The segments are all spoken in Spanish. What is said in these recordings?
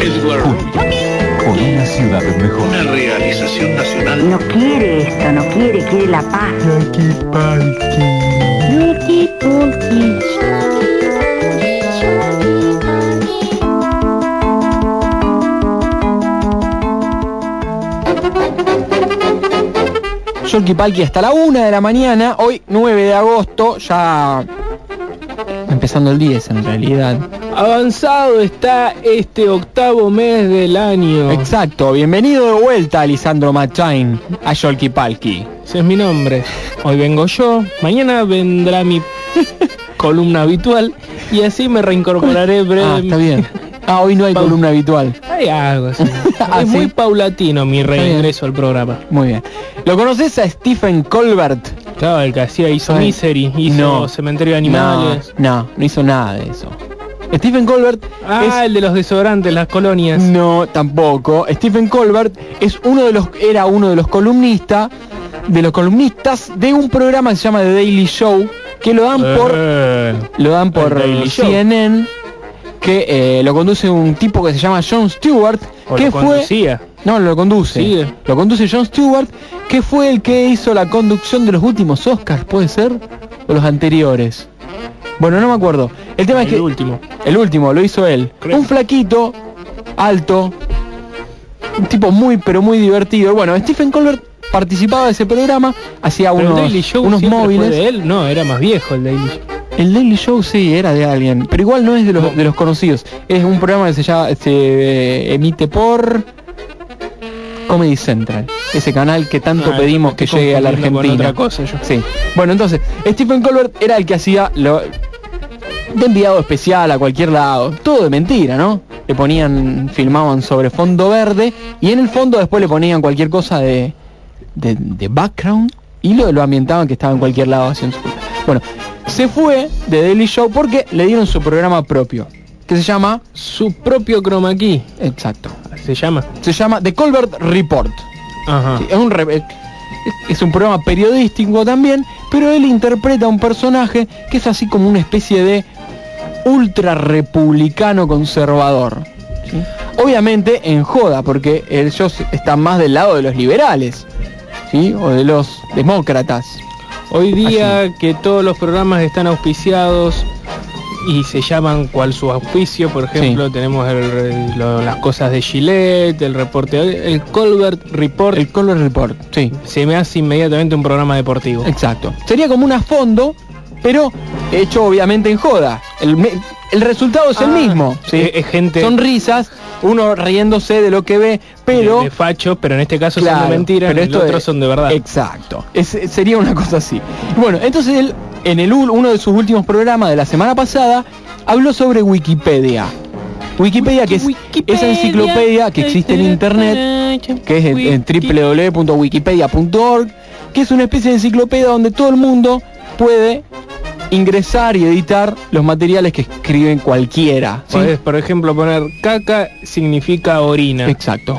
Edward Por una ciudad mejor. una realización nacional. No quiere esto, no quiere, quiere la paz. Pulki. Yolki Palki hasta la una de la mañana, hoy 9 de agosto, ya empezando el 10 en realidad. Avanzado está este octavo mes del año. Exacto, bienvenido de vuelta Lisandro Machain a Yolki Palki. Ese es mi nombre. Hoy vengo yo, mañana vendrá mi columna habitual y así me reincorporaré Ah, brevemente. está bien. Ah, hoy no hay columna habitual. Hay algo así. Ah, es ¿sí? muy paulatino mi reingreso al programa. Muy bien. ¿Lo conoces a Stephen Colbert? Claro, el que hacía hizo Ay, Misery, hizo no. Cementerio de Animales. No, no, no hizo nada de eso. Stephen Colbert Ah, es el de los desodorantes, las colonias. No, tampoco. Stephen Colbert es uno de los era uno de los columnistas de los columnistas de un programa que se llama The Daily Show que lo dan por Eh, lo dan por Show. CNN que eh, lo conduce un tipo que se llama Jon Stewart o que lo fue conducía. no lo conduce Sigue. lo conduce Jon Stewart que fue el que hizo la conducción de los últimos Oscars puede ser o los anteriores bueno no me acuerdo el tema es el que último. el último lo hizo él. Creo. Un flaquito, alto, un tipo muy pero muy divertido. Bueno, Stephen Colbert participaba de ese programa, hacía Pero unos, el Daily Show unos fue móviles. de él, no, era más viejo el Daily Show. El Daily Show sí era de alguien, pero igual no es de los, de los conocidos. Es un programa que se llama, se eh, emite por Comedy Central, ese canal que tanto Ah, pedimos que llegue a la Argentina. otra cosa yo. Sí. Bueno, entonces, Stephen Colbert era el que hacía lo de enviado especial a cualquier lado. Todo de mentira, ¿no? Le ponían, filmaban sobre fondo verde y en el fondo después le ponían cualquier cosa de, de, de background y lo, lo ambientaban que estaba en cualquier lado haciendo su. Bueno, se fue de Daily Show porque le dieron su programa propio, que se llama, Su propio chroma key, exacto, se llama. se llama The Colbert Report. Ajá. Sí, es un re- es- un programa periodístico también, pero él interpreta a un personaje que es así como una especie de ultra republicano conservador. ¿sí? Obviamente en joda, porque ellos están más del lado de los liberales, ¿sí? o de los demócratas. Hoy día que todos los programas están auspiciados y se llaman cual su auspicio, por ejemplo, tenemos el- el- lo- las cosas de Gillette, el reporte, el Colbert Report, El Color Report, sí, se me hace inmediatamente un programa deportivo. exacto. Sería como un a fondo, pero hecho obviamente en joda. El, el resultado es el Ah, mismo. ¿sí? es- gente- Son risas, uno riéndose de lo que ve, pero... de, de facho, pero en este caso Claro, son de mentira, pero pero esto los otros son de verdad. Exacto. Es- sería una cosa así. Bueno, entonces él, en el uno de sus últimos programas de la semana pasada, habló sobre Wikipedia. Wikipedia, que es esa enciclopedia que existe en internet, que es en, en www.wikipedia.org, que es una especie de enciclopedia donde todo el mundo puede ingresar y editar los materiales que escriben cualquiera. ¿sí? Podés, por ejemplo, poner caca significa orina. Exacto.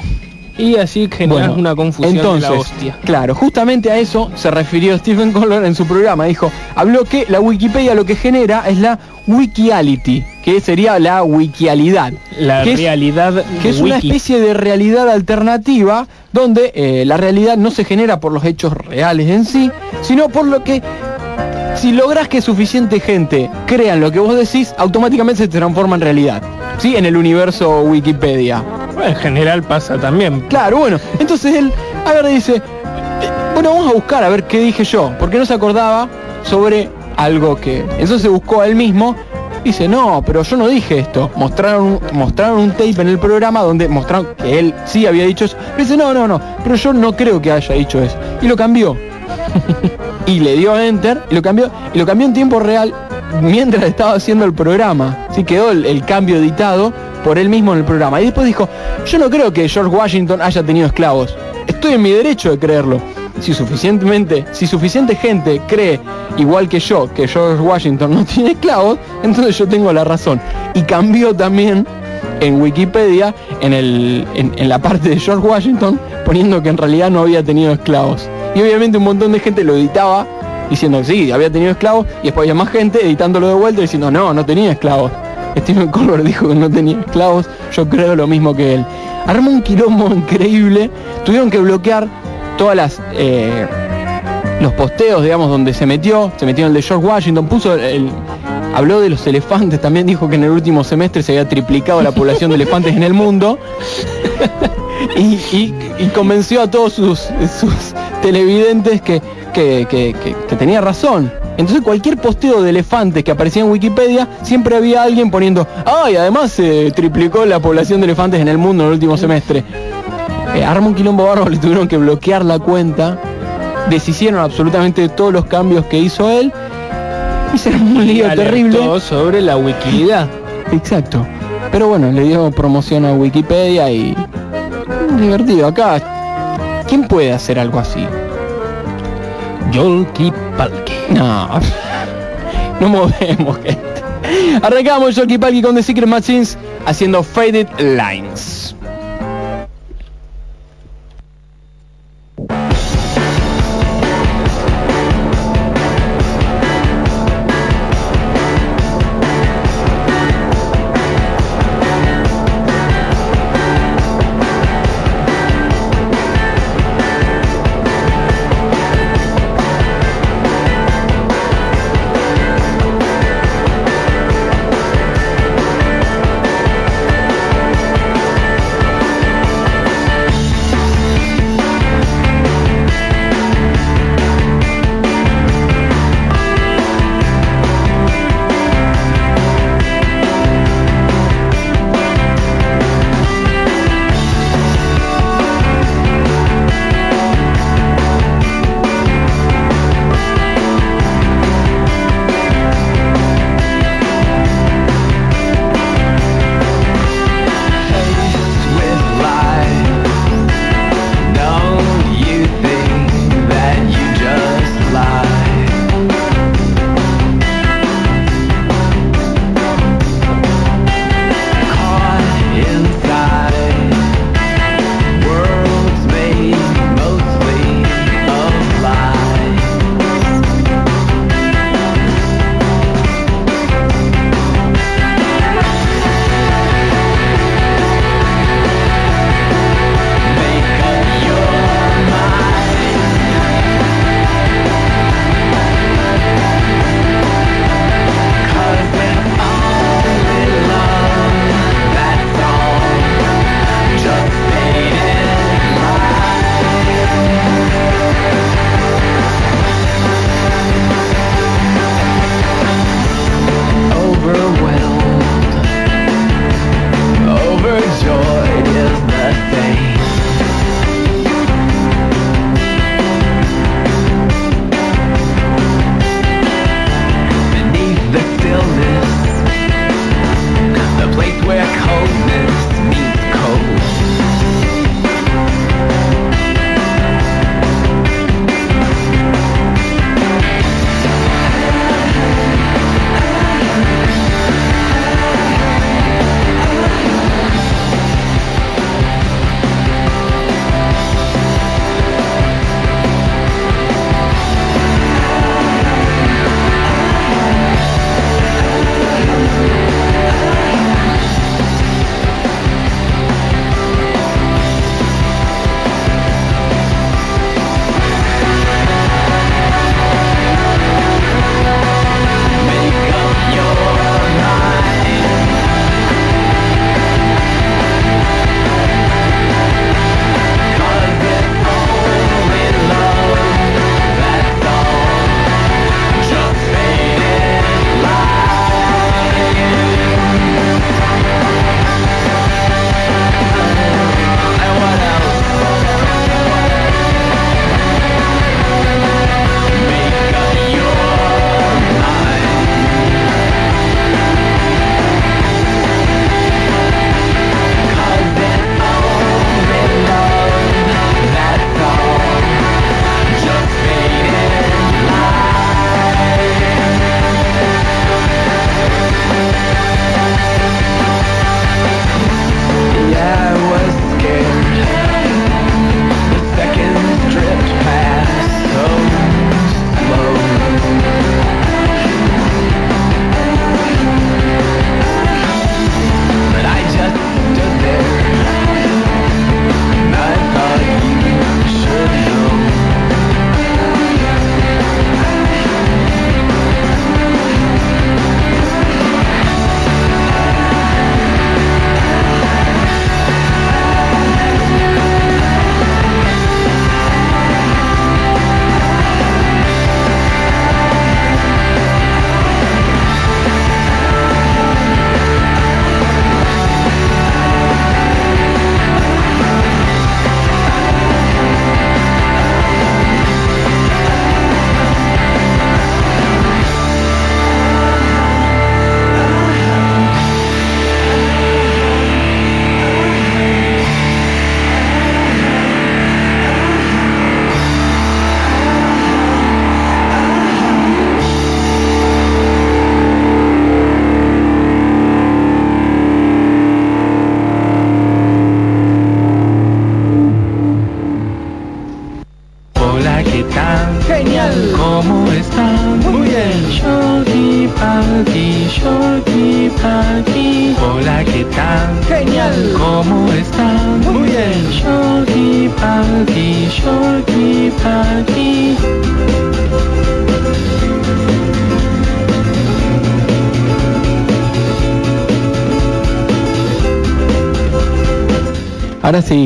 Y así generas Bueno, una confusión entonces, de la hostia. Claro, justamente a eso se refirió Stephen Colbert en su programa. Dijo, habló que la Wikipedia lo que genera es la wikiality, que sería la wikialidad. La que es- realidad que es una especie de realidad alternativa donde eh, la realidad no se genera por los hechos reales en sí, sino por lo que si logras que suficiente gente crean lo que vos decís, automáticamente se transforma en realidad. ¿Sí? En el universo Wikipedia. Bueno, en general pasa también. Claro, bueno, entonces él, a ver, dice, eh, bueno, vamos a buscar a ver qué dije yo, porque no se acordaba sobre algo que... Entonces buscó a él mismo, dice, no, pero yo no dije esto. Mostraron, mostraron un tape en el programa donde mostraron que él sí había dicho eso. Pero dice, no, no, no, pero yo no creo que haya dicho eso. Y lo cambió. y le dio enter y lo cambió y lo cambió en tiempo real mientras estaba haciendo el programa. Sí quedó el, cambio editado por él mismo en el programa. Y después dijo, yo no creo que George Washington haya tenido esclavos. Estoy en mi derecho de creerlo. Si suficientemente, si suficiente gente cree igual que yo que George Washington no tiene esclavos, entonces yo tengo la razón. Y cambió también en Wikipedia, en, el, en la parte de George Washington, poniendo que en realidad no había tenido esclavos. Y obviamente un montón de gente lo editaba diciendo que sí, había tenido esclavos, y después había más gente editándolo de vuelta diciendo no, no tenía esclavos. Stephen Colbert dijo que no tenía esclavos, yo creo lo mismo que él. Armó un quilombo increíble, tuvieron que bloquear todas las... eh, los posteos, digamos, donde se metió, se metió en el de George Washington, puso el, habló de los elefantes, también dijo que en el último semestre se había triplicado la población de elefantes en el mundo. y, y- y convenció a todos sus, sus televidentes que, que- que- tenía razón. Entonces cualquier posteo de elefantes que aparecía en Wikipedia, siempre había alguien poniendo, ¡ay! Además se triplicó la población de elefantes en el mundo en el último semestre. Eh, arma un quilombo bárbaro, le tuvieron que bloquear la cuenta, deshicieron absolutamente todos los cambios que hizo él, y se armó un lío terrible. sobre la wikilidad. Exacto. Pero bueno, le dio promoción a Wikipedia y... Divertido. Acá, ¿quién puede hacer algo así? Yolki Palki. No. No movemos, gente. Arrancamos Jockey Palki con The Secret Machines haciendo Faded Lines.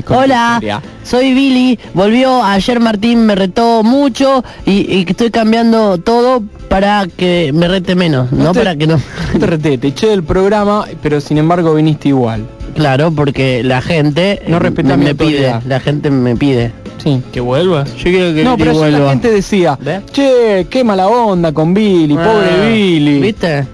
Hola, historia. soy Billy. Volvió ayer Martín, me retó mucho y, y estoy cambiando todo para que me rete menos, no, te- para que no. No te reté, te eché del programa, pero sin embargo viniste igual. Claro, porque la gente No eh, respetá me, mi pide, la gente me pide. Sí. Que vuelvas. Yo quiero que No, pero ayer la vuelva. gente decía, ¿Ve? che, qué mala onda con Billy, Ah, pobre Billy. ¿Viste?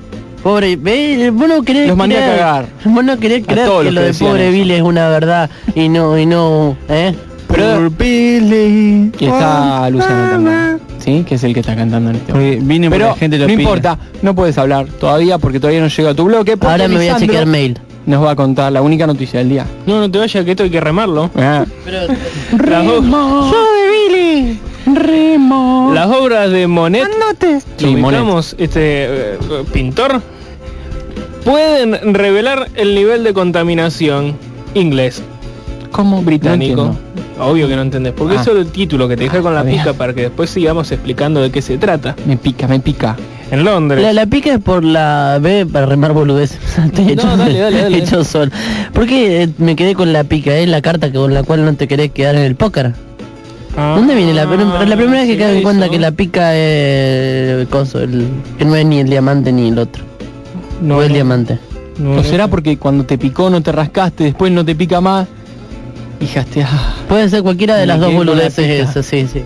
Pobre, ve, vos no querés Los mandé a creer- cagar. Vos no querés A creer que los lo que de pobre eso. Billy es una verdad y no, y no, ¿eh? Pero Billy. y está Luciano también, ¿sí? Que es el que está cantando en este momento. Porque vine porque Pero la gente lo no pide. importa, no puedes hablar todavía porque todavía no llega tu bloque. Ahora me voy a chequear mail. Nos va a contar la única noticia del día. No, no te vayas, que esto hay que remarlo. Ah. Las, o- Remo, Billy! Remo. las obras de Monet, Sí, lo Monet. este eh, pintor, pueden revelar el nivel de contaminación inglés, ¿Cómo? británico. No. Obvio que no entendés, porque Ah. eso es el título que te dejé con la Ah, pica para que después sigamos explicando de qué se trata. Me pica, me pica. En Londres. La, la pica es por la B para remar boludez. Estoy hecho, No, dale, dale, dale. hecho sol. ¿Por qué eh, me quedé con la pica? Es la carta con la cual no te querés quedar en el póker. Ah, ¿Dónde viene la La primera vez que sí, en cuenta que la pica es el coso, el, que no es ni el diamante ni el otro. No, o el no, diamante. no, ¿No no será porque cuando te picó no te rascaste, después no te pica más? Hijaste, ah. Puede ser cualquiera de las dos boludeces esas, sí, sí.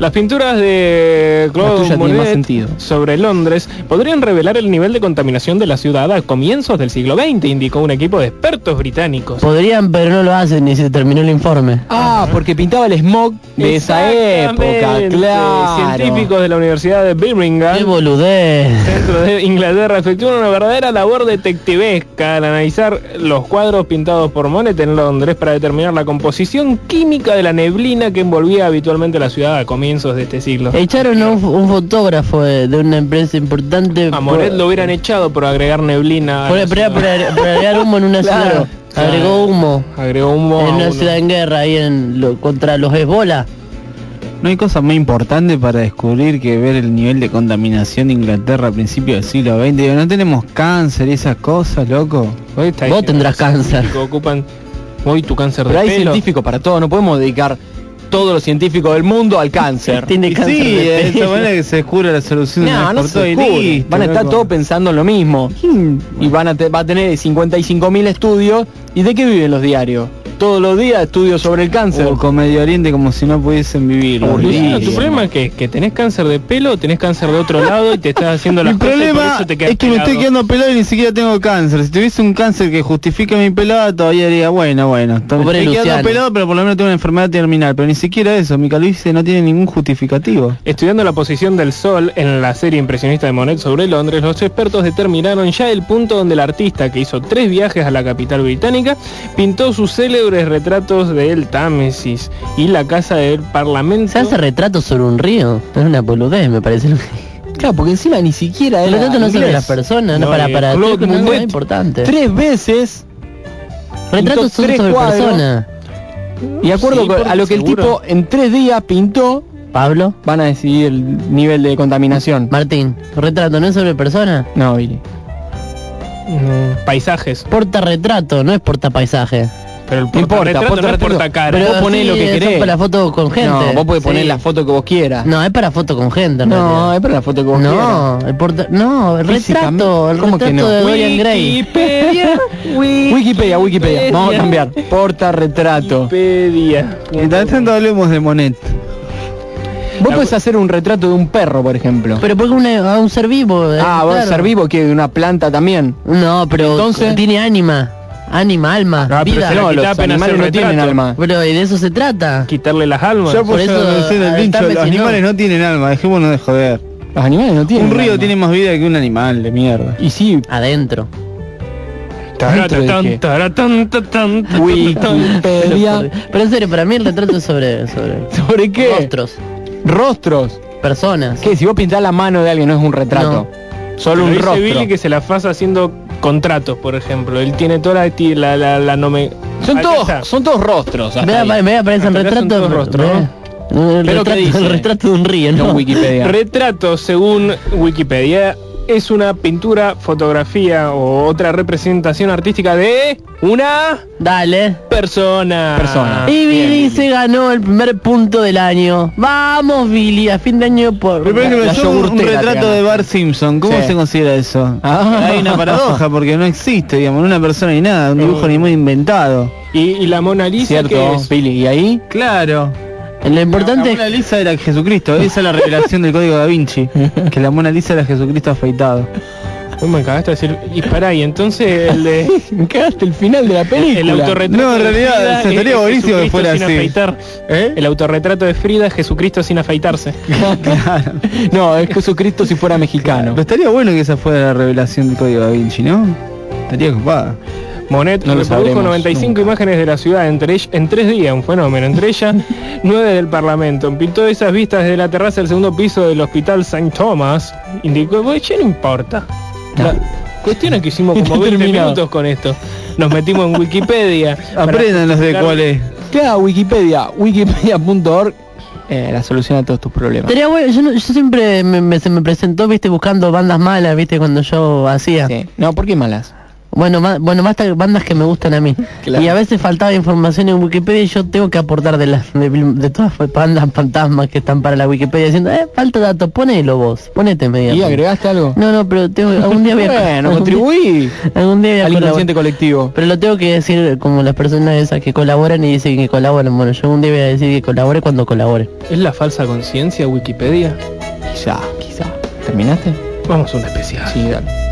Las pinturas de La Claude Monet sentido. sobre Londres podrían revelar el nivel de contaminación de la ciudad a comienzos del siglo XX, indicó un equipo de expertos británicos. Podrían, pero no lo hacen ni se terminó el informe. Ah, porque pintaba el smog de esa época, claro. Científicos de la Universidad de Birmingham ¡Qué boludez! Centro de Inglaterra efectúan una verdadera labor detectivesca al analizar los cuadros pintados por Monet en Londres para determinar la composición química de la neblina que envolvía habitualmente la ciudad a comienzos de este siglo. Echaron a un, un fotógrafo de, de una empresa importante A Monet lo hubieran echado por agregar neblina. a por, la por- agregar humo en una Claro, ciudad. claro. Agregó humo Agregó en una uno. ciudad en guerra ahí en lo- contra los Hezbollah. No hay cosa más importante para descubrir que ver el nivel de contaminación de Inglaterra a principios del siglo XX. Digo, No tenemos cáncer y esas cosas, loco. Hoy está Vos tendrás cáncer. Ocupan hoy tu cáncer Pero de hay pelo. científicos para todo, no podemos dedicar todos los científicos del mundo al cáncer. Tiene cáncer sí, de pelo. manera que se descubre la solución No, no se listo, Van a estar todos pensando en lo mismo. Y van a te- va a tener 55 mil estudios. ¿Y de qué viven los diarios? Todos los días estudios sobre el cáncer. O con Medio Oriente como si no pudiesen vivir. Oh, Luciano, tu problema es que, que tenés cáncer de pelo, tenés cáncer de otro lado y te estás haciendo las Mi cosas y por problema eso te quedas es que me estoy quedando pelado y ni siquiera tengo cáncer. Si tuviese un cáncer que justifique mi pelada, todavía diría, bueno, bueno. Estoy quedando pelado, pero por lo menos tengo una enfermedad terminal. Pero ni siquiera eso, mi calvicie no tiene ningún justificativo. Estudiando la posición del sol en la serie impresionista de Monet sobre Londres, los expertos determinaron ya el punto donde el artista, que hizo tres viajes a la capital británica, pintó sus retratos del Támesis y la casa del Parlamento. Se hace retratos sobre un río. Es una boludez, me parece. Claro, porque encima ni siquiera El era retrato no sobre inglés. las personas, no, No, para, eh, para Claude no importante. Tres veces Retratos son sobre personas. y de acuerdo Sí, con- porque a lo que el tipo en tres días pintó, Pablo, van a decidir el nivel de contaminación. Martín, retrato no es sobre personas. No. Mm, paisajes. Porta retrato, no es porta paisaje. Pero el No importa, portarretrato no portacara. Pero- vos ponés lo que querés. es para foto con gente. No, vos podés poner Sí. la foto que vos quieras. No, es para foto con gente. en No, realidad. es para la foto que vos quieras. No, el porta no, el retrato, el ¿cómo que retrato no? de Dorian Gray. Wikipedia. Wikipedia, Wikipedia. Vamos a cambiar. Porta retrato. Wikipedia. Mientras tanto hablemos de Monet. Vos podés hacer un retrato de un perro, por ejemplo. Pero porque una- a un ser vivo. eh, ah, vos claro. ser vivo que una planta también. No, pero Entonces- tiene ánima, ánima, alma, Ah, pero vida. la No, los animales no tienen alma. Pero y de eso se trata. Quitarle las almas. Yo por por eso, eso decir el pincho, los si no. animales no tienen alma, dejémonos de joder. Los animales no tienen Un río alma. tiene más vida que un animal de mierda. Y sí, Adentro. Taratán, taratán, tatán. Wikipedia. Pero en serio, para mí el retrato es sobre, sobre ¿Sobre qué? rostros. Rostros. personas. ¿Qué? Si vos pintás la mano de alguien no es un retrato. Solo Pero un dice rostro. Billy que se la pasa haciendo contratos, por ejemplo. Él tiene toda la, la, la, la nome- Son todos, está. son todos rostros. ahí. me aparecen retratos. rostros, ve. El ¿qué retrato, el retrato de un río, No, ¿no? Wikipedia. Retrato, según Wikipedia, es una pintura, fotografía o otra representación artística de una Dale. persona. Persona. Y Bien, Billy se ganó el primer punto del año. Vamos, Billy, a fin de año por. La un retrato de Bart Simpson. ¿Cómo Sí. se considera eso? Ah. Hay una paradoja porque no existe, digamos, una persona ni nada, un dibujo ni muy inventado. Y, y la Mona Lisa, Cierto, que es Billy. ¿Y ahí? Claro. Lo importante La Mona Lisa era Jesucristo, esa es la revelación del código da Vinci, que la Mona Lisa era Jesucristo afeitado. Uy, me acabaste de decir. Y pará, y entonces el de. Me cagaste el final de la película. El autorretrato. No, en de realidad, estaría es buenísimo que Jesucristo fuera sin así. afeitar. ¿Eh? El autorretrato de Frida es Jesucristo sin afeitarse. No, es Jesucristo si fuera mexicano. Pero estaría bueno que esa fuera la revelación del código da Vinci, ¿no? Estaría ocupada. Monet No reprodujo sabremos 95 nunca. imágenes de la ciudad entre en tres días, un fenómeno. Entre ellas, nueve del Parlamento. Pintó esas vistas desde la terraza del segundo piso del Hospital St. Thomas. Indicó, "Bueno, che, no importa. La cuestión es que hicimos como está 20 terminado. minutos con esto. Nos metimos en Wikipedia. Aprendan los de cuál es. Queda Wikipedia, wikipedia.org, eh, la solución a todos tus problemas. Bueno, yo, no- yo siempre me, me- se me presentó, viste, buscando bandas malas, viste, cuando yo hacía. Sí. No, ¿por qué malas? Bueno, ma- bueno, basta bandas que me gustan a mí. Claro. Y a veces faltaba información en Wikipedia y yo tengo que aportar de las de, de todas las bandas fantasmas que están para la Wikipedia diciendo, eh, falta datos, ponelo vos, ponete medio. ¿Y agregaste algo? No, no, pero tengo, algún día voy a Bueno, algún contribuí Algún día voy a al inconsciente colectivo. Pero lo tengo que decir como las personas esas que colaboran y dicen que colaboran. Bueno, yo un día voy a decir que colabore cuando colabore. ¿Es la falsa conciencia Wikipedia? Quizá, quizá. ¿Terminaste? Vamos a un especial. Sí, dale.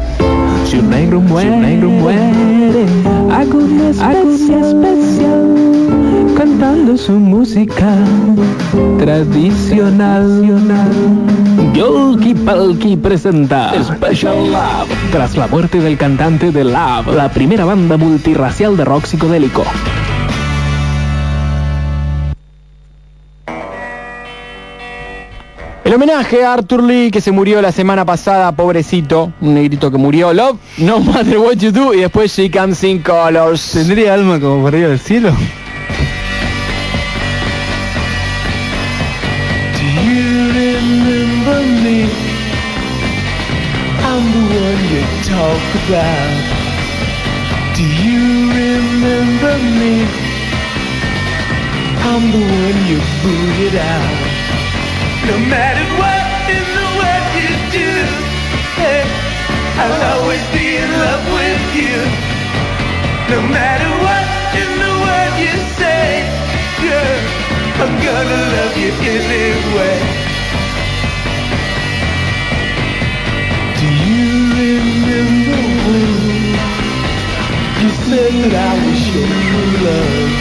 Si un negro muere, si un negro muere, hago una especie especial, cantando su música tradicional. Yolki Palki presenta Special Love, tras la muerte del cantante de Love, la primera banda multirracial de rock psicodélico. El homenaje a Arthur Lee que se murió la semana pasada, pobrecito, un negrito que murió, Love, no matter what you do, y después She Comes in Colors. ¿Tendría alma como perdido del cielo? Do you No matter what in the world you do, hey, I'll always be in love with you. No matter what in the world you say, girl, I'm gonna love you anyway. Do you remember when you said that I was your true love?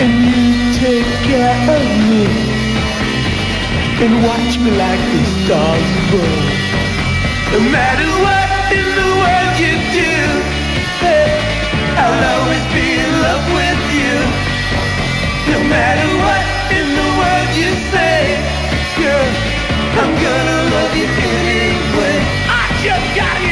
And you take care of me and watch me like the stars above. No matter what in the world you do, hey, I'll always be in love with you. No matter what in the world you say, girl, I'm gonna love you anyway. I just gotta get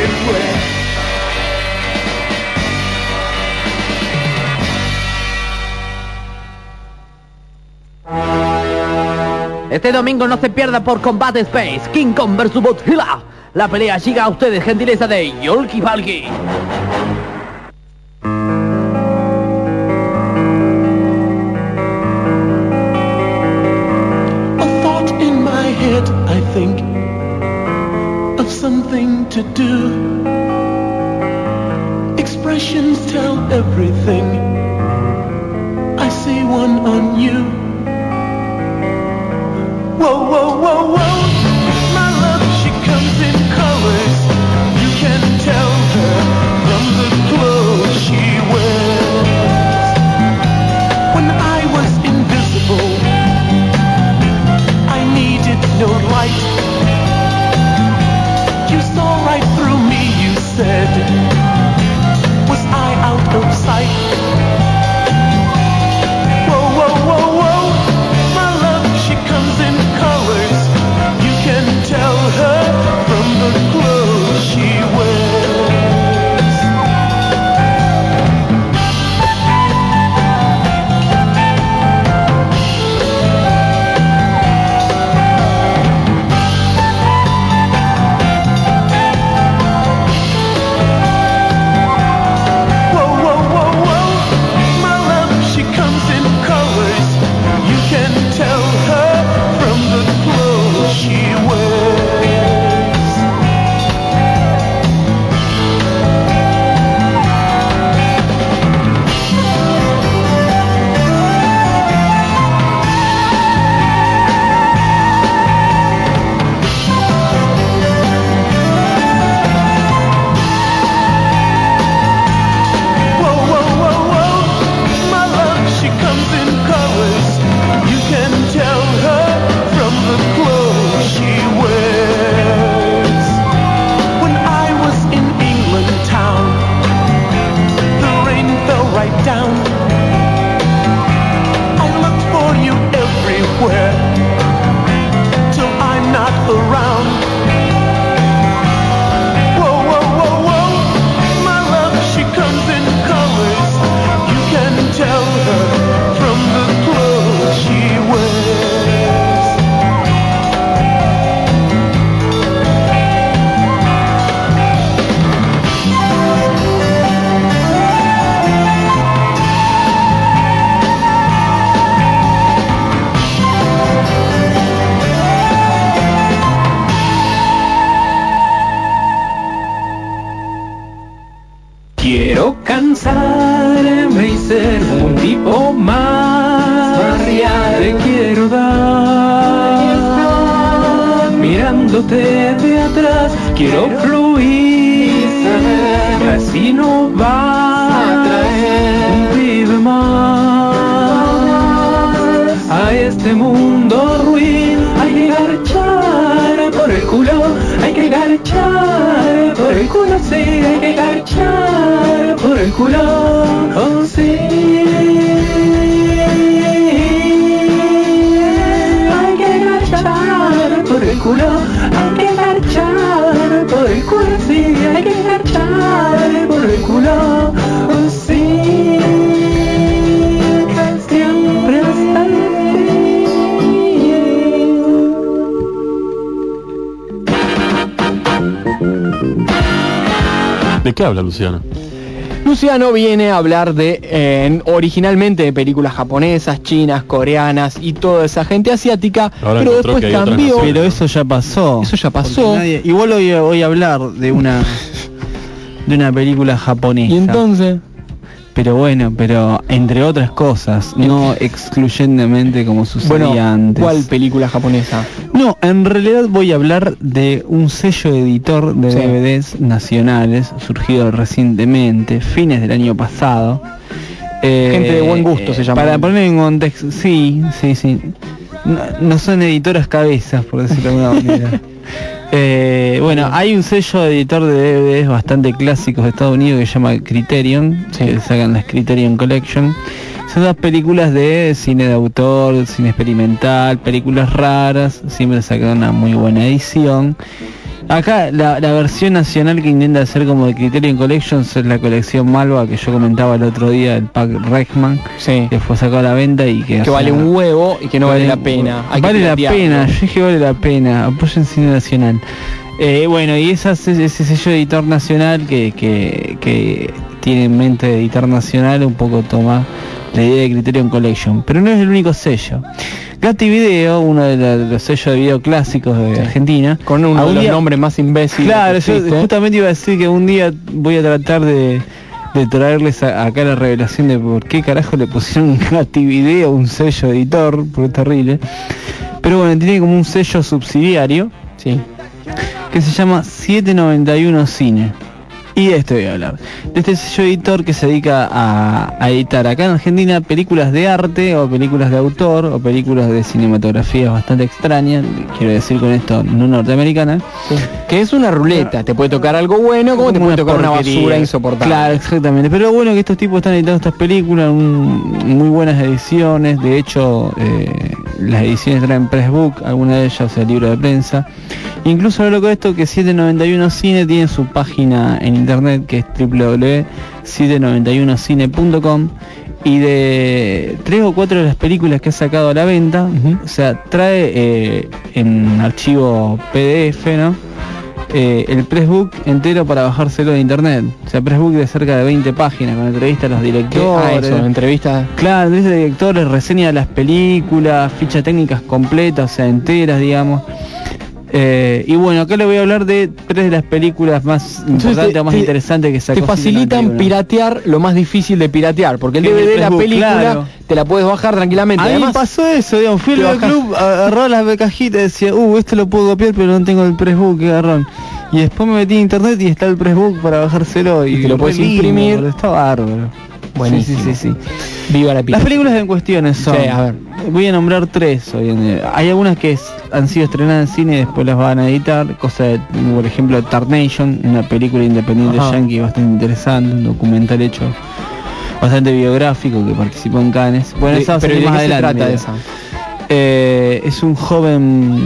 Este domingo no se pierda por Combate Space, King Kong vs. Godzilla. La pelea llega a ustedes, gentileza de Yolki head, I think, of something to do. Expressions tell everything. I see one on you. Whoa, whoa, whoa, whoa. My love, she comes in colors. You can tell her from the clothes she wears. When I was invisible, I needed no light. You saw right through me, you said. Was I out of sight? Quiero cansarme y ser un tipo más. Te quiero dar mirándote de atrás. Quiero fluir, así no va a traer un pibe más a este mundo ruin. Hay que garchar por el culo, hay que garchar por el culo, sí, hay que el culo, oh sí. Hay que garchar por el culo, hay que garchar por el culo, sí, hay que garchar por el culo, oh sí. Siempre hasta el ¿De qué habla Luciano? Luciano viene a hablar de eh, originalmente de películas japonesas, chinas, coreanas y toda esa gente asiática, Ahora pero después cambió. naciones. Pero eso ya pasó. Eso ya pasó. nadie- igual hoy voy a hablar de una de una película japonesa. Y entonces, Pero bueno, pero entre otras cosas, no excluyentemente como sucedía bueno, antes. ¿cuál película japonesa? No, en realidad voy a hablar de un sello editor de Sí. DVDs nacionales, surgido recientemente, fines del año pasado. Eh, Gente de buen gusto se llama. Para poner en contexto, sí, sí, sí. No, no son editoras cabezas, por decirlo de alguna manera. Eh, bueno, hay un sello editor de DVDs bastante clásicos de Estados Unidos que se llama Criterion, Sí. que sacan las Criterion Collection. Son dos películas de cine de autor, cine experimental, películas raras, siempre sacan una muy buena edición. Acá la, la versión nacional que intenta hacer como de Criterion Collections es la colección Malva que yo comentaba el otro día, el pack Reichman, Sí. que fue sacado a la venta y que... Que vale un huevo y que no vale, la pena. Hay vale la pena, yo dije vale la pena, apoyen cine nacional. Eh, bueno, y esas, ese sello editor nacional que, que, que tiene en mente de editor nacional un poco toma la idea de Criterion Collection, pero no es el único sello. Gatti Video, uno de, la- de los sellos de video clásicos de Argentina, Con uno de los día- nombres más imbéciles. Claro, yo justamente iba a decir que un día voy a tratar de, de traerles a- acá la revelación de por qué carajo le pusieron Gatti Video un sello editor, porque es terrible. Pero bueno, tiene como un sello subsidiario Sí. que se llama 791 Cine. Y de esto voy a hablar. De este sello editor que se dedica a, a editar acá en Argentina películas de arte o películas de autor o películas de cinematografía bastante extrañas, quiero decir con esto no norteamericana. Que es una ruleta. Te puede tocar algo bueno como te puede tocar una basura insoportable. Claro, exactamente. Pero lo bueno es que estos tipos están editando estas películas, un- muy buenas ediciones. De hecho, eh, las ediciones traen pressbook, alguna de ellas, o sea, libro de prensa. Incluso lo loco de esto que 791 Cine tiene su página en internet que es www.791cine.com y de tres o cuatro de las películas que ha sacado a la venta, o sea, trae eh, en archivo PDF, ¿no? Eh, el pressbook entero para bajárselo de internet. O sea, pressbook de cerca de 20 páginas con entrevistas a los directores. Ah, eso, entrevistas. Claro, entrevistas de directores, reseña de las películas, fichas técnicas completas, o sea, enteras, digamos. Eh, y bueno, acá le voy a hablar de tres de las películas más importantes te- o más te- interesantes que sacó. Te facilitan 791. piratear lo más difícil de piratear, porque el DVD de la película claro. te la puedes bajar tranquilamente. A mí me Además, pasó eso, digamos, fui al club, agarraba las cajitas y decía, uh, este lo puedo copiar pero no tengo el pressbook, qué garrón. Y después me metí en internet y está el pressbook para bajárselo y, Y te lo puedes imprimir. Está bárbaro. Buenísimo. Sí, sí, sí, sí. viva la Las piratería. películas en cuestiones son, Sí, a ver. voy a nombrar tres hoy en día. Hay algunas que es- han sido estrenadas en cine y después las van a editar, cosa de, por ejemplo, Tarnation, una película independiente Ajá. yankee bastante interesante, un documental hecho bastante biográfico que participó en Cannes. Bueno, De- esa pero salir ¿de más adelante. trata esa? Eh, es un joven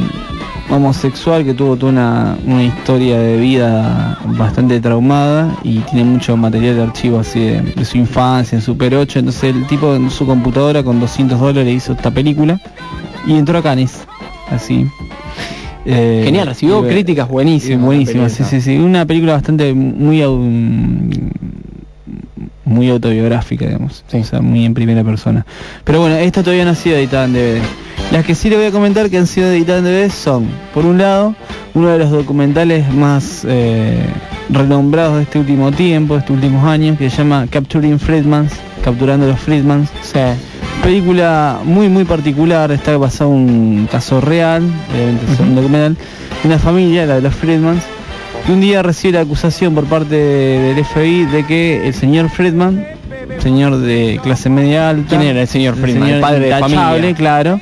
homosexual que tuvo toda una, una historia de vida bastante traumada y tiene mucho material de archivo así de, de su infancia en Super 8 entonces el tipo en su computadora con 200 dólares hizo esta película y entró a Cannes así Eh, Genial, recibió y- críticas buenísimas. eh, buenísima, sí, sí, sí. Una película bastante muy au- muy autobiográfica, digamos. Sí. O sea, muy en primera persona. Pero bueno, esta todavía no ha sido editada en DVD. Las que sí le voy a comentar que han sido editadas en DVD son, por un lado, uno de los documentales más eh, renombrados de este último tiempo, de estos últimos años, que se llama Capturing Friedmans, Capturando los Friedmans. Sí. Película muy muy particular, está basado en un caso real, obviamente es un documental, de una familia, la de los Friedmans, que un día recibe la acusación por parte del FBI de que el señor Friedman, señor de clase media alta, ¿Quién era el señor Friedman? El padre de familia. claro,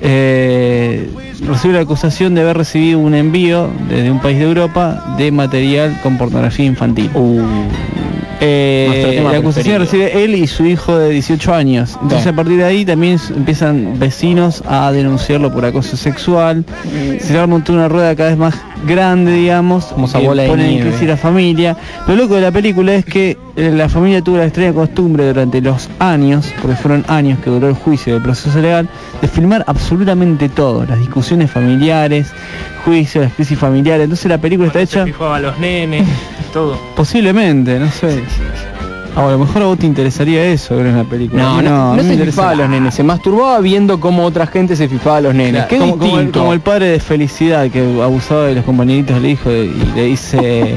eh, recibe la acusación de haber recibido un envío desde un país de Europa de material con pornografía infantil. Uh, Eh, la acusación recibe él y su hijo de 18 años. Entonces Sí. a partir de ahí también empiezan vecinos a denunciarlo por acoso sexual. Se le toda una rueda cada vez más grande, digamos, Como que pone en crisis la familia. Lo loco de la película es que la familia tuvo la extraña costumbre durante los años, porque fueron años que duró el juicio del proceso legal, de filmar absolutamente todo, las discusiones familiares, juicios, las crisis familiares. Entonces la película está hecha Se fijaba a los nenes, todo. Posiblemente, no sé. A lo mejor a vos te interesaría eso ver en la película. no, no, no, me se interesa fifaba a los nenes, se masturbaba viendo cómo otra gente se fifaba a los nenes. Claro, Qué como, como el, distinto. como el padre de Felicidad que abusaba de los compañeritos del hijo y le dice,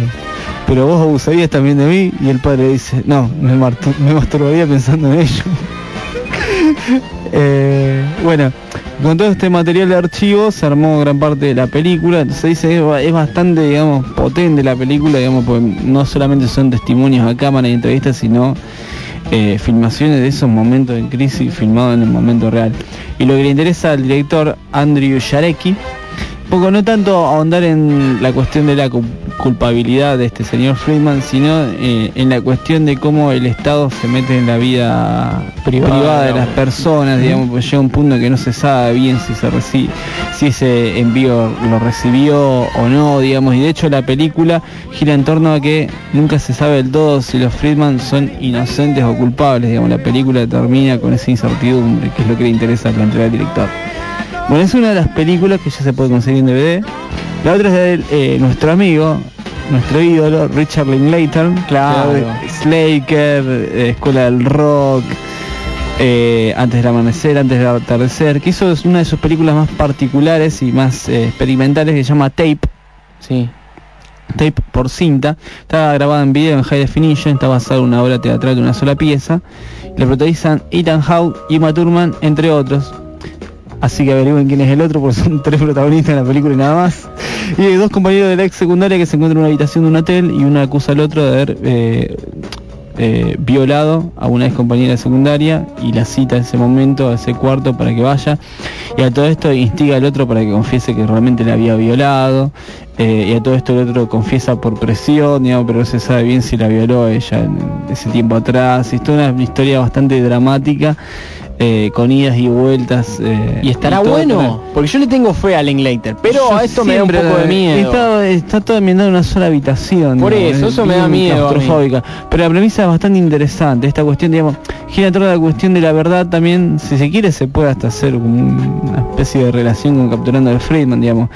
pero vos abusarías también de mí y el padre dice, no, me, me masturbaría pensando en ello. Eh, bueno, con todo este material de archivo se armó gran parte de la película, entonces dice es es bastante, digamos, potente la película, digamos, porque no solamente son testimonios a cámara y entrevistas, sino eh, filmaciones de esos momentos de crisis filmados en el momento real. Y lo que le interesa al director Andrew Jarecki poco, no tanto ahondar en la cuestión de la cu- culpabilidad de este señor Friedman, sino eh, en la cuestión de cómo el Estado se mete en la vida Privada, privada, de las personas, digamos, pues llega un punto que no se sabe bien si se recibe, si ese envío lo recibió o no, digamos, y de hecho la película gira en torno a que nunca se sabe del todo si los Friedman son inocentes o culpables, digamos, la película termina con esa incertidumbre, que es lo que le interesa plantear al director. Bueno, es una de las películas que ya se puede conseguir en DVD. La otra es de eh, nuestro amigo, nuestro ídolo, Richard Linklater. Claro. Slacker, eh, Escuela del Rock, eh, Antes del Amanecer, Antes del Atardecer, que hizo una de sus películas más particulares y más eh, experimentales que se llama Tape. Sí. Tape por cinta. Está grabada en video en high definition, está basada en una obra teatral de una sola pieza. Le protagonizan Ethan Hawke y Uma Thurman, entre otros. Así que averigüen quién es el otro, porque son tres protagonistas en la película y nada más. Y hay dos compañeros de la ex secundaria que se encuentran en una habitación de un hotel y uno acusa al otro de haber eh, eh, violado a una ex compañera de secundaria y la cita en ese momento a ese cuarto para que vaya. Y a todo esto instiga al otro para que confiese que realmente le había violado. eh, y a todo esto el otro confiesa por presión, digamos, pero no se sabe bien si la violó ella ese tiempo atrás. Y es toda una historia bastante dramática, eh, con idas y vueltas. eh, ¿Y estará bueno? Porque yo le tengo fe a Linklater, pero Yo a esto me da un poco de miedo. Está, está todo ambientado en una sola habitación. Por digamos, eso, es eso me da miedo claustrofóbica. Pero la premisa es bastante interesante. Esta cuestión, digamos, gira en torno a la cuestión de la verdad también. Si se quiere, se puede hasta hacer una especie de relación con capturando al Friedman, digamos,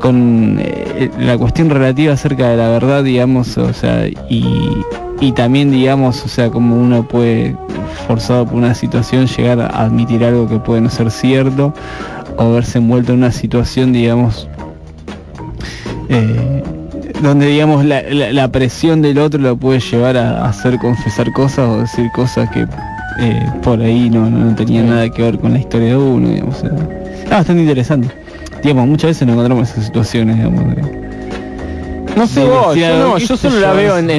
con eh, la cuestión relativa acerca de la verdad, digamos, o sea, y, y también, digamos, o sea, como uno puede, forzado por una situación, llegar a admitir algo que puede no ser cierto o verse envuelto en una situación, digamos, eh, donde digamos la, la- la presión del otro lo puede llevar a, a hacer confesar cosas o decir cosas que eh, por ahí no, no, tenían nada que ver con la historia de uno, digamos. bastante interesante. Digamos, muchas veces nos encontramos en esas situaciones, digamos. de- No sé vos, yo, no, yo solo la veo en-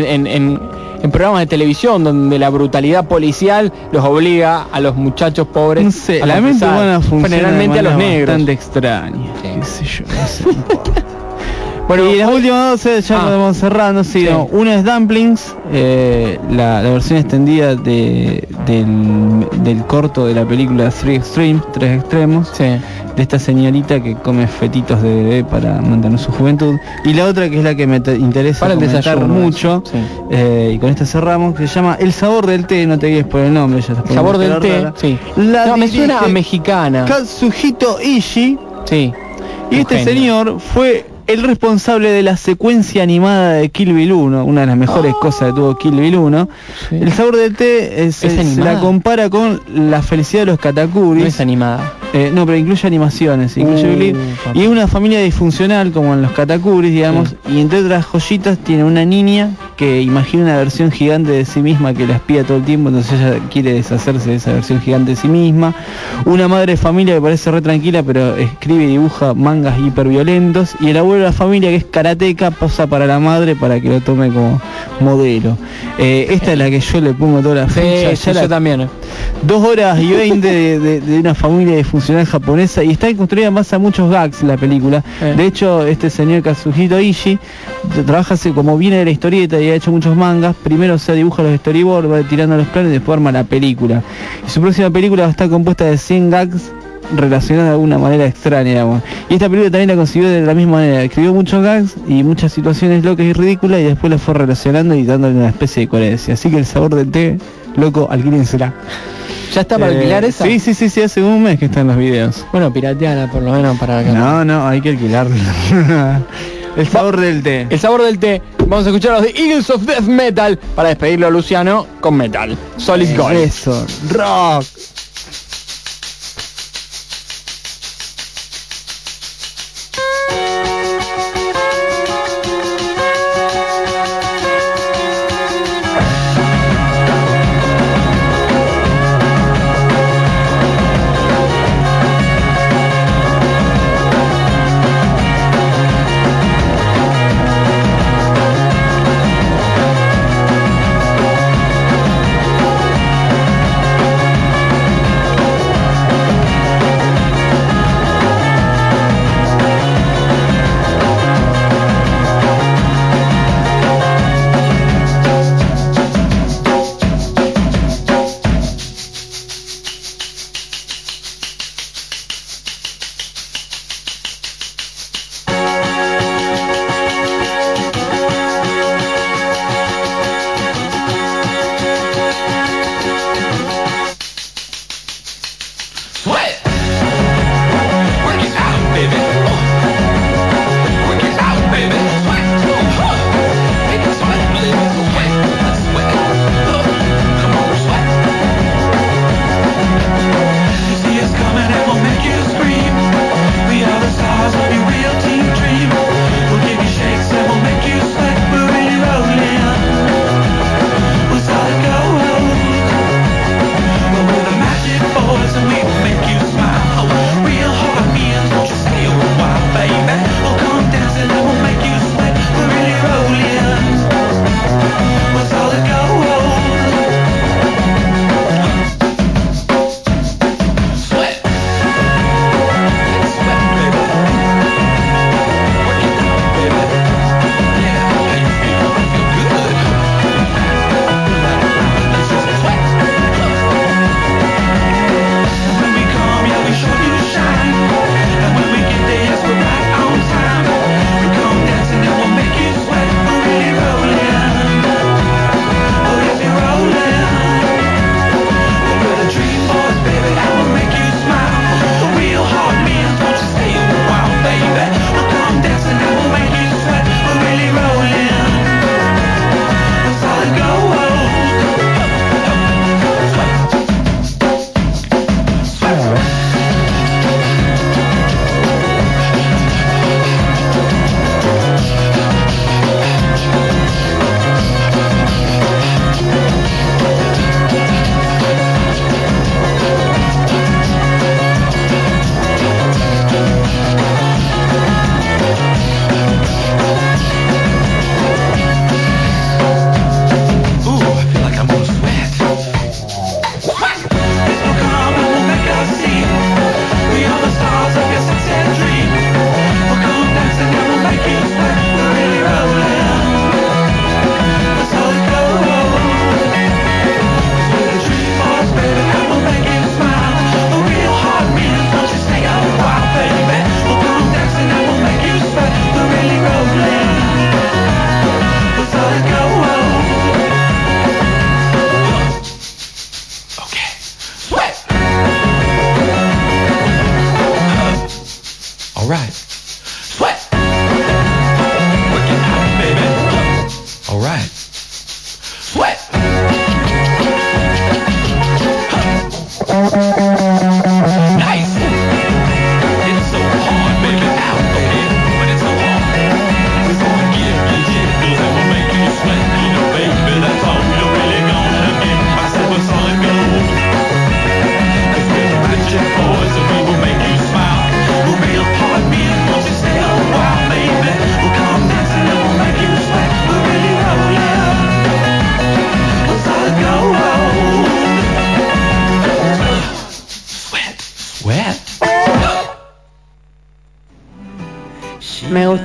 en programas de televisión donde la brutalidad policial los obliga a los muchachos pobres No sé, a la mente humana generalmente de a los negros. bastante extraña. Sí. qué sé yo, no sé. Bueno, y las hoy- últimas dos ya Ah. podemos cerrando, sí, Sí. no, una es Dumplings, eh, la, la versión extendida de, del, del corto de la película Three Extremes, Tres Extremos, Sí. De esta señorita que come fetitos de bebé para mantener su juventud. Y la otra que es la que me te- interesa Para comentar mucho, sí. eh, y con esta cerramos, que se llama El sabor del té, no te guíes por el nombre, ya El sabor del té, rara. sí. La no, me suena a dirige mexicana. Katsuhito Ishii, Sí. y este genio. señor fue el responsable de la secuencia animada de Kill Bill 1, una de las mejores cosas que tuvo Kill Bill 1. Sí. El sabor del té ¿Es la compara con la felicidad de los No katakuris. es animada. Eh, no, pero incluye animaciones, incluye Uh, papá. Y es una familia disfuncional como en los katakuris, digamos. Y entre otras joyitas tiene una niña que imagina una versión gigante de sí misma que la espía todo el tiempo, entonces ella quiere deshacerse de esa versión gigante de sí misma. Una madre de familia que parece re tranquila, pero escribe y dibuja mangas hiperviolentos. Y el abuelo de la familia que es karateca posa para la madre para que lo tome como modelo. Eh, esta es la que yo le pongo toda la sí, ya la yo también. Dos horas y veinte de, de- de una familia disfuncional japonesa y está construida en base a muchos gags la película. Eh. De hecho, este señor Kazuhito Ishii trabaja así como viene de la historieta y ha hecho muchos mangas. Primero se dibuja los storyboards, va tirando los planos y después arma la película. Y su próxima película está compuesta de 100 gags relacionados de alguna manera extraña, digamos. Y esta película también la consiguió de la misma manera. Escribió muchos gags y muchas situaciones locas y ridículas y después las fue relacionando y dándole una especie de coherencia. Así que el sabor del té, loco, alquílensela. ¿Ya está para Eh, alquilar esa? Sí, sí, sí, sí, hace un mes que están los videos. Bueno, pirateala por lo menos para que No, no, hay que alquilarlo. El sabor del té. El sabor del té. Vamos a escuchar a los de Eagles of Death Metal para despedirlo a Luciano con metal. Solid Gold. Eso, rock.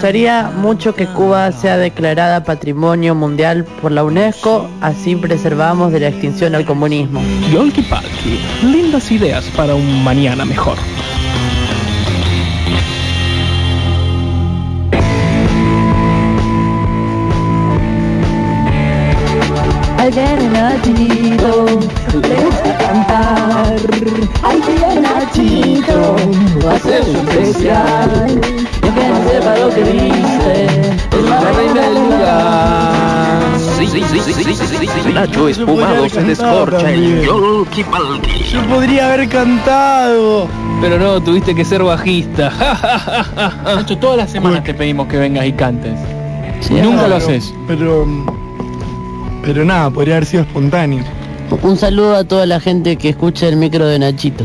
Gustaría mucho que Cuba sea declarada Patrimonio Mundial por la UNESCO, así preservamos de la extinción al comunismo. Yolki Palki, lindas ideas para un mañana mejor. Al bien Nachito, le gusta cantar. Al bien Nachito, va a ser su especial. No sepa lo que dice, es la reina del lugar. Nacho espumado se descorcha el Yolki Palki. Yo podría haber cantado. Pero no, tuviste que ser bajista. Nacho, todas las semanas te pedimos que vengas y cantes. Sí, nunca ah, lo haces. Pero. Pero nada, podría haber sido espontáneo. Un saludo a toda la gente que escucha el micro de Nachito.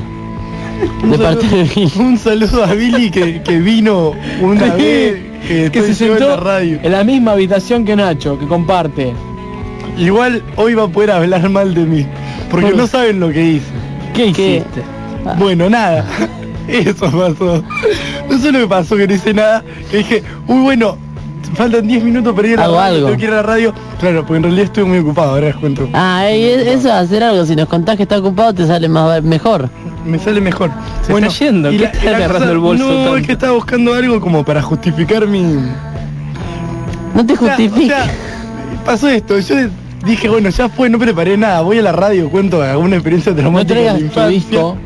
De parte de Gil. Un saludo a Billy que, que vino una vez que, que se yo en sentó la radio. en la misma habitación que Nacho, que comparte. Igual hoy va a poder hablar mal de mí. Porque ¿Por? no saben lo que hice. ¿Qué ¿Qué? hiciste? Bueno, nada. Eso pasó. No solo me pasó que no hice nada, que dije, uy bueno, faltan 10 minutos para ir a la radio, algo. tengo que ir a la radio. Claro, porque en realidad estoy muy ocupado, ahora les cuento. Ah, y eso es hacer algo, si nos contás que está ocupado te sale más mejor. Me sale mejor. Se está yendo, ¿qué está y agarrando el bolso No, tanto? es que estaba buscando algo como para justificar mi... No te justifiques. o sea, pasó esto, yo dije, bueno, ya fue, no preparé nada, voy a la radio, cuento alguna experiencia No traumática de traigas la tu disco,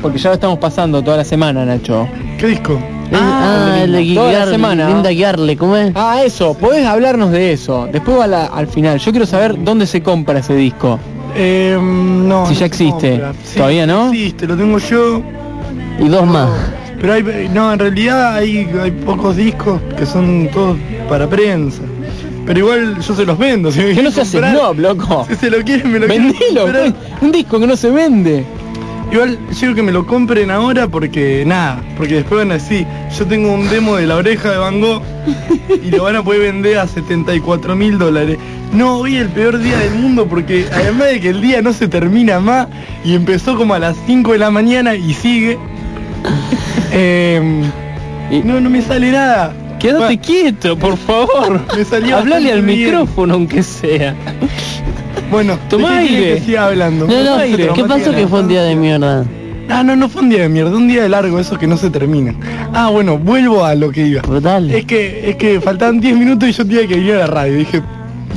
porque ya lo estamos pasando toda la semana, Nacho. ¿Qué disco? Ah, el de Toda la Guiar- semana. Linda Guiarle, ¿cómo es? Ah, eso, podés hablarnos de eso. Después va la- al final. Yo quiero saber dónde se compra ese disco. Eh, no. Si ya no se existe. compra. ¿Todavía no? Existe, lo tengo yo. Y dos más. Pero hay, no, en realidad hay, hay pocos discos que son todos para prensa. Pero igual yo se los vendo. Si me Que no quieren se hace comprar, snob, loco. Si se lo quieren, me lo quieren Vendilo, comprar. un disco que no se vende. Igual yo quiero que me lo compren ahora porque nada, porque después van a decir, yo tengo un demo de la oreja de Van Gogh y lo van a poder vender a 74 mil dólares. No, hoy es el peor día del mundo porque además de que el día no se termina más y empezó como a las 5 de la mañana y sigue. em, no, no me sale nada. Quédate quieto, por favor. Me salió Hablale al bien. micrófono aunque sea. Bueno, Tomá ¿de qué quieren aire. que hablando? No, no, aire. ¿qué pasó que fue un día de mierda? Ah, no, no fue un día de mierda, un día de largo, eso que no se termina. Ah, bueno, vuelvo a lo que iba. Brutal. Es que, es que faltaban 10 minutos y yo tenía que ir a la radio. Dije,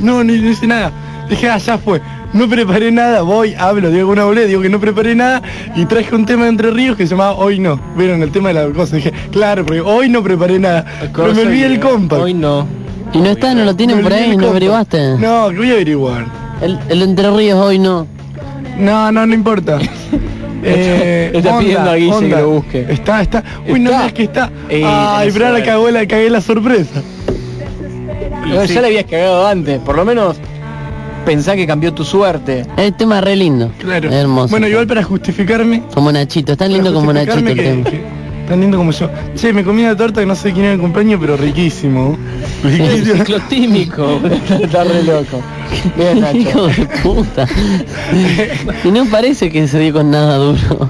no, no, no hice nada. Dije, ah, ya fue. No preparé nada, voy, hablo, digo una boleta, digo que no preparé nada y traje un tema de Entre Ríos que se llamaba Hoy no. Vieron el tema de la cosa. Dije, claro, porque hoy no preparé nada. Pero me olvidé el compa. Hoy no. Y no está, no lo tienen Me por ahí, no averiguaste. No, que voy a averiguar. El, el Entre Ríos hoy no. No, no, no importa. Eh, Le está onda, pidiendo a Guille onda. que lo busque. Está, está. Uy, no Está. es que está. Eh, Ay, pero cagó la, cagué la sorpresa. Ya le habías cagado antes. Por lo menos pensá que cambió tu suerte. El tema re lindo. Claro. Hermoso. Bueno, igual para justificarme. Como Nachito, es tan lindo como Nachito justificarme el que- tema. que- Tan lindo como yo. Che, me comí una torta que no sé quién era el cumpleaños, pero riquísimo. Riquísimo. Ciclotímico. Está re loco. Bien, Nacho. Hijo de puta. y no parece que se dio con nada duro.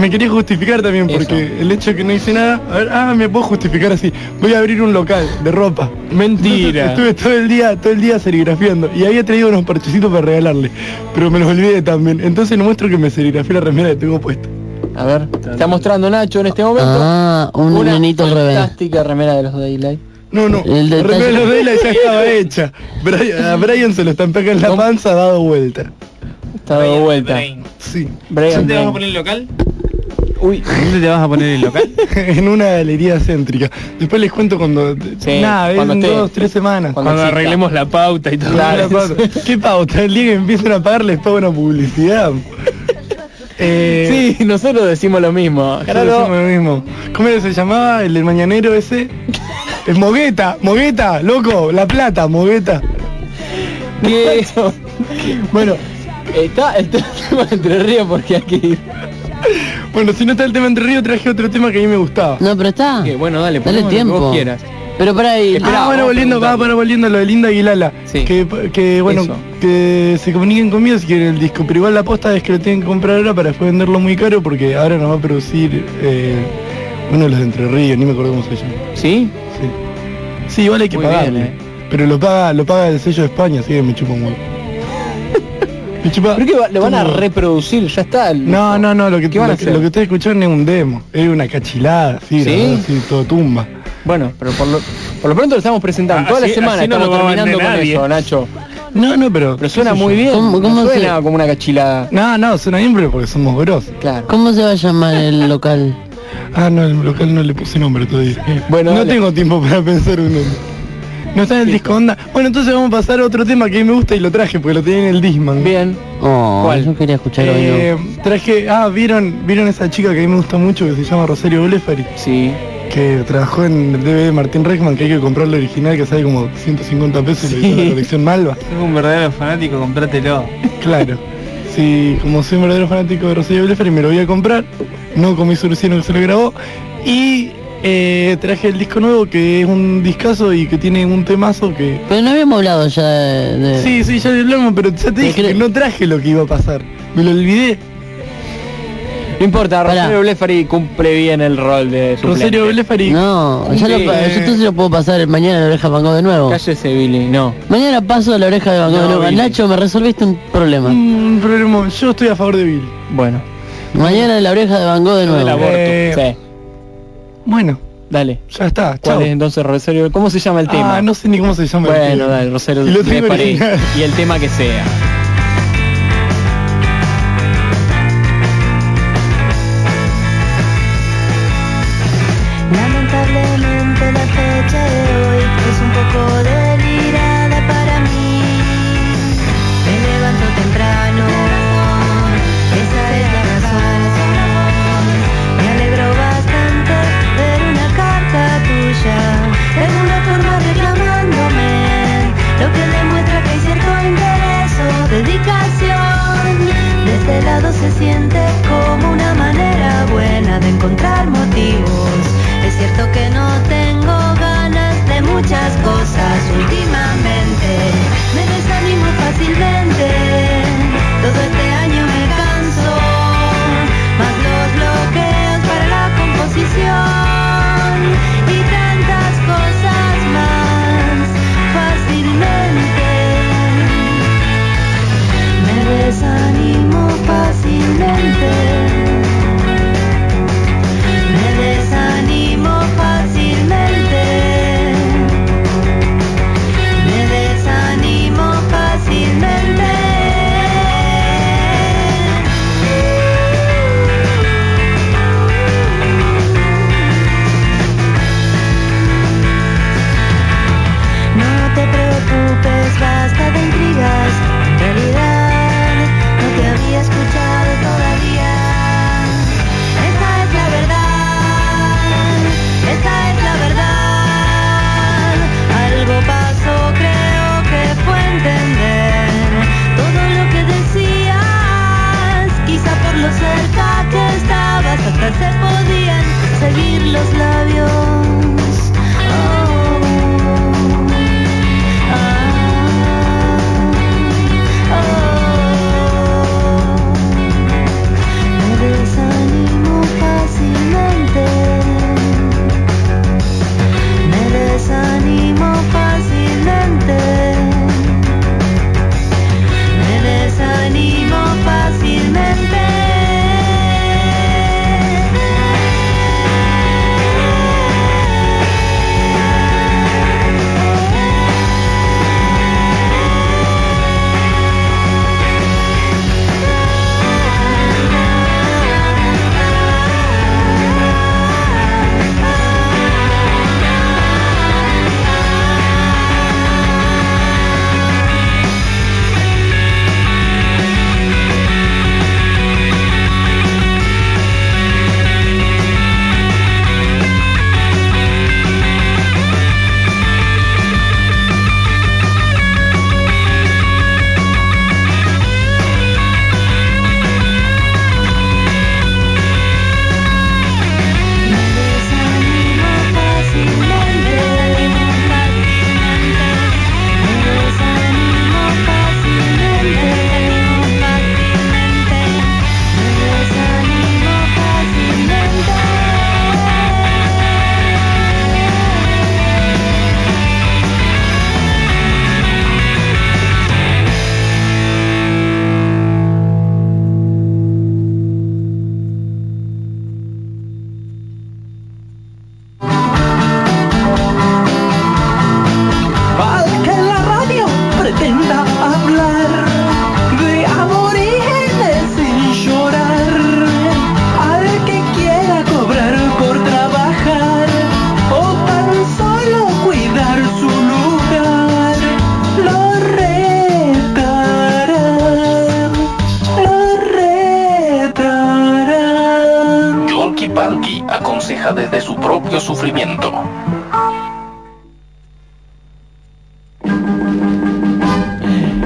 me quería justificar también porque Eso. el hecho de que no hice nada. A ver, ah, me puedo justificar así. Voy a abrir un local de ropa. Mentira. Estuve todo el día, todo el día serigrafiando y había traído unos parchecitos para regalarle, pero me los olvidé también. Entonces no muestro que me serigrafié la remera que tengo puesta. A ver, está mostrando Nacho en este momento. Ah, un una revés. fantástica remera de los Daylight. No, no, El la remera de los Daylight ya estaba hecha. Brian- a Brian se lo estampé acá en la panza, dado vuelta. Está dado vuelta. Sí. Brian ¿Dónde vas a Brain. poner el local? Uy, ¿Dónde te vas a poner el local? en una galería céntrica. Después les cuento cuando... Sí, nada, cuando en esté- dos, tres semanas. cuando arreglemos la pauta y todo. Claro, pauta. ¿Qué pauta? El día que empiecen a pagar les pago una publicidad. Eh, Sí, nosotros decimos lo mismo. Gerardo, hacemos lo mismo. ¿Cómo era que se llamaba el del mañanero ese? Es Mogueta, Mogueta, loco, La Plata, Mogueta. ¿qué? bueno, está el tema de Entre Ríos porque hay que ir. Bueno, si no está el tema Entre Ríos, traje otro tema que a mí me gustaba. No, pero está. ¿Qué? Bueno, dale, Dale ponemos lo que tiempo. vos quieras. Pero para ahí. Esperá, ah, bueno, volviendo, va, preguntarle. para volviendo a lo de Linda Aguilala. Sí. Que, que bueno, Eso. que se comuniquen conmigo si quieren el disco. Pero igual la posta es que lo tienen que comprar ahora para después venderlo muy caro porque ahora nos va a producir eh, uno de los de Entre Ríos, ni me acuerdo cómo se llama. ¿Sí? Sí, sí igual hay que bien, eh. Pero lo paga, lo paga el sello de España, así que me chupa un huevo. Me chupa. ¿Pero qué va- lo van a reproducir? Ya está. el No, no, no, lo que, ¿Qué van a lo, lo que ustedes escucharon es un demo, es una cachilada, sí, ¿Sí? así, todo tumba. Bueno, pero por lo, por lo pronto lo estamos presentando. Ah, Toda la semana no estamos terminando con eso, Nacho. No, no, pero. Pero suena muy bien. ¿Cómo- no cómo suena se- como una cachilada. No, no, suena bien, pero porque somos grosos. Claro. ¿Cómo se va a llamar el local? Ah, no, el local no le puse nombre todavía. Bueno, no dale. tengo tiempo para pensar un nombre. No está en el disco onda. Bueno, entonces vamos a pasar a otro tema que a mí me gusta y lo traje porque lo tenía en el Disman. Bien. Oh, ¿Cuál? yo quería escuchar. Eh, traje, ah, vieron, vieron esa chica que a mí me gusta mucho que se llama Rosario Blefari, Sí. Que trabajó en el DVD de Martín Reckman, que hay que comprar lo original que sale como 150 pesos y lo hizo la colección Malva. Sos un verdadero fanático, comprátelo. Claro. Sí, como soy un verdadero fanático de Rosario Blefari, me lo voy a comprar. No con mi solución que se lo grabó. Y eh, traje el disco nuevo que es un discazo y que tiene un temazo que... Pero no habíamos hablado ya de... Sí, sí, ya hablamos, pero ya te dije creo- que no traje lo que iba a pasar. Me lo olvidé. No importa. Rosario Blefari cumple bien el rol de suplente. Rosario Blefari... No, ya lo, yo entonces lo puedo pasar mañana a la oreja de Van Gogh de nuevo. Cállese, Billy. No. Mañana paso a la oreja de Van Gogh No, de nuevo. Billy. Nacho, me resolviste un problema. Un problema. Yo estoy a favor de Billy. Bueno. Mañana la oreja de Van Gogh de nuevo. aborto. Eh, Sí. Bueno, Dale. ya está. ¿Cuál Chao. es entonces Rosario? ¿Cómo se llama el tema? Ah, no sé ni cómo se llama el Bueno, tema. dale, Rosario Y lo tengo Blefari. Y el tema que sea.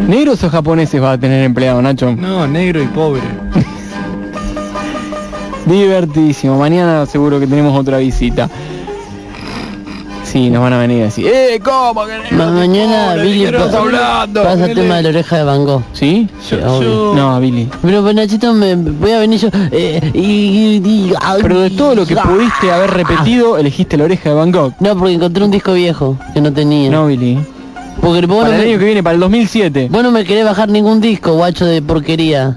¿Negros o japoneses va a tener empleado, Nacho? No, negro y pobre. Divertísimo. Mañana seguro que tenemos otra visita. Sí, nos van a venir así. ¡Eh, cómo que mañana Billy ¿qué estás pa- hablando? pasa el tema de la oreja de Van Gogh. ¿Sí? Sí, obvio. Yo- No, Billy. Pero pues, Nachito, me, voy a venir yo eh, y, y- ay, Pero de todo lo que ah. pudiste haber repetido, elegiste la oreja de Van Gogh. No, porque encontré un disco viejo que no tenía. No, Billy. porque vos no, el año me, que viene, para el 2007. vos no me querés bajar ningún disco, guacho de porquería.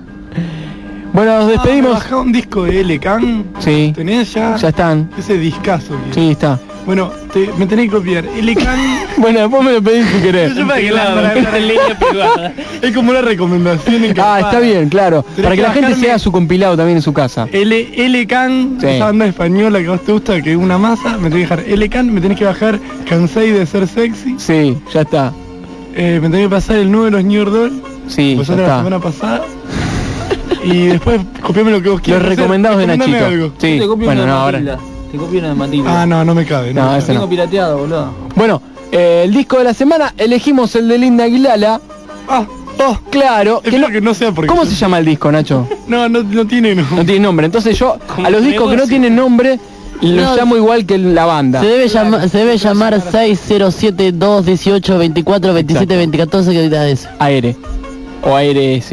Bueno, nos Ah, despedimos. bajá un disco de L. Khan. Sí, ¿Tenés ya? ya están. Ese discazo. Sí, está. Bueno, te- me tenés que copiar. L. Khan Bueno, después me lo pedís si querés. Yo para que la- para- para- línea privada. es como una recomendación en Ah, está bien, claro. Tenés Para que que la gente se haga su compilado también en su casa. L, Sí. esa banda española que a vos te gusta, que es una masa, me tenés que dejar L Can, me tenés que bajar Cansei de ser sexy, Sí, ya está. eh, me tenés que pasar el nuevo de los New York Dolls, Sí, ya era la está. semana pasada. Y después copiame lo que vos Los quieras. hacer, recomendados de Nachito. algo. Sí, bueno, no, ahora. Matilda. Te copio uno de Matilda. Ah, no, no me cabe. No, ese. Tengo pirateado, boludo. Bueno, eh, el disco de la semana, elegimos el de Linda Aguilala. Ah, oh, Claro, que no- que no sea porque... ¿cómo se llama el disco, Nacho? No, no, no tiene no. No tiene nombre. Entonces yo, a los discos que no tienen nombre, los No. llamo igual que la banda. Se debe, llamar, se debe llamar 607 218 24 27 2014 que ahorita es. AR. O ARS.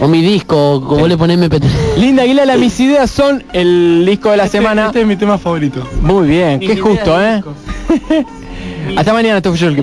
O mi disco, o como le ponés MP3. Linda Aguilala, mis ideas son el disco de la Este- semana. Este es mi tema favorito. Muy bien, qué justo, ¿eh? Hasta mañana, esto fue yo el que